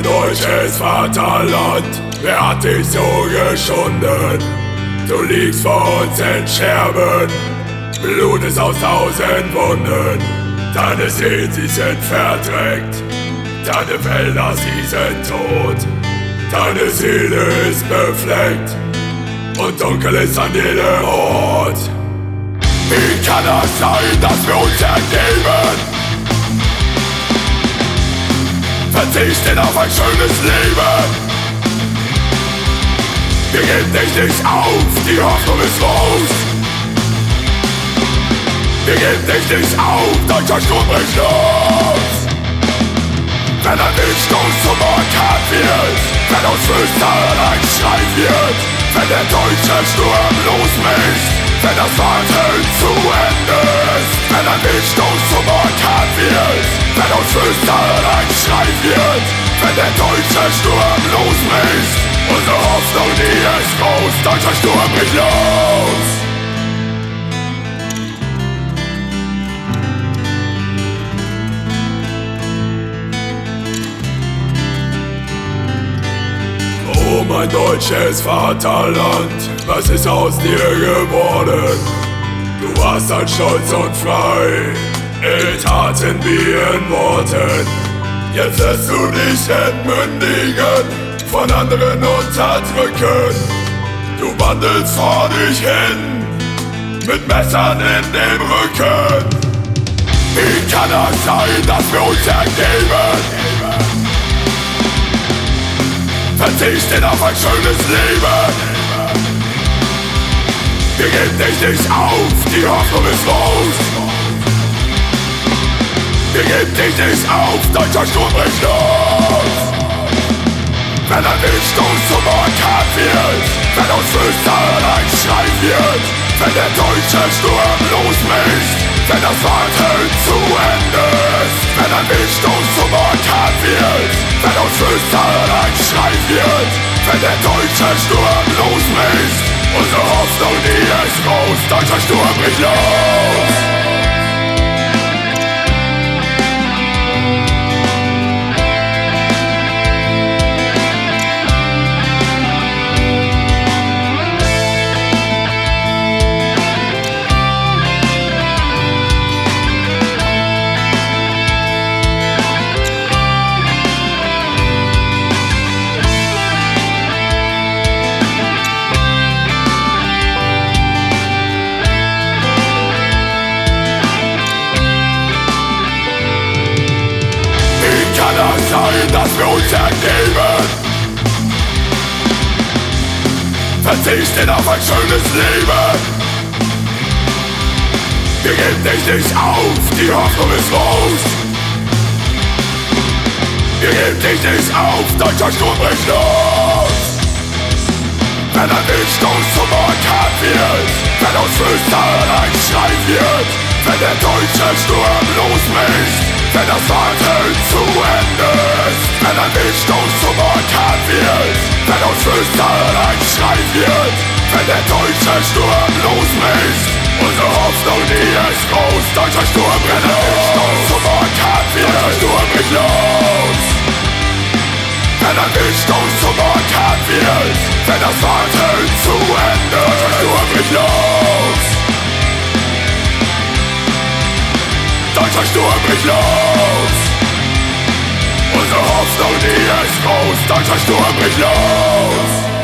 deutsches Vaterland, wer hat dich so geschunden? Du liegst vor uns in Scherben, Blut ist aus tausend Wunden. Deine Seelen, sie sind verdreckt, deine Wälder, sie sind tot. Deine Seele ist befleckt und dunkel ist an jedem Ort. Wie kann das sein, dass wir uns ergeben? Verzichten auf ein schönes Leben. Wir geben dich nicht auf, die Hoffnung ist groß. Wir geben dich nicht auf, deutscher Sturm bricht los. Wenn ein Wildstoß zum Orkan wird, wenn aus Flüstern ein Schrei wird, wenn der deutsche Sturm losmischt, wenn das Warten zu Ende ist, wenn ein Wildstoß zum Orkan wird, wenn aus Flüstern ein Schrei wird, wenn der deutsche Sturm losmischt, unsere Hoffnung, die ist groß, deutscher Sturm bricht los. mein deutsches Vaterland, was ist aus dir geworden? Du warst ein stolz und frei, in Taten wie in Worten. Jetzt lässt du dich entmündigen, von anderen unterdrücken. Du wandelst vor dich hin, mit Messern in dem Rücken. Wie kann es sein, dass wir uns ergeben? verzichten auf ein schönes Leben. Wir geben dich nicht auf, die Hoffnung ist groß. Wir geben dich nicht auf, deutscher Sturm bricht los. Wenn ein Wildstoß zum Orkan wird, wenn aus Flüstern ein Schrei wird, wenn der deutsche Sturm losmischt, wenn das Warten zu Ende ist, wenn ein Wildstoß zum Orkan wird, wenn aus Flüstern ein Schrei wird, wenn der deutsche Sturm losmischt. Unsere Hoffnung, die ist groß, deutscher Sturm bricht los. Dass wir uns ergeben. Verzichten auf ein schönes Leben. Wir geben dich nicht auf, die Hoffnung ist groß. Wir geben dich nicht auf, deutscher Sturm bricht los. Wenn ein Wildstoß zum Orkan wird, wenn aus Flüstern ein Schrei wird, wenn der deutsche Sturm losmischt, wenn das Warten zu Ende ist, wenn ein Wildstoß zum Orkan wird, wenn aus Flüstern ein Schrei wird, wenn der deutsche Sturm losmischt, unsere Hoffnung, die ist groß, deutscher Sturm brennt ein Wildstoß zum Orkan wird, deutscher Sturm bricht los. Wenn ein Wildstoß zum Orkan wird, wenn das Warten zu Ende, deutscher Sturm bricht los. deutscher Sturm bricht los. Die ist groß, deutscher Sturm bricht los.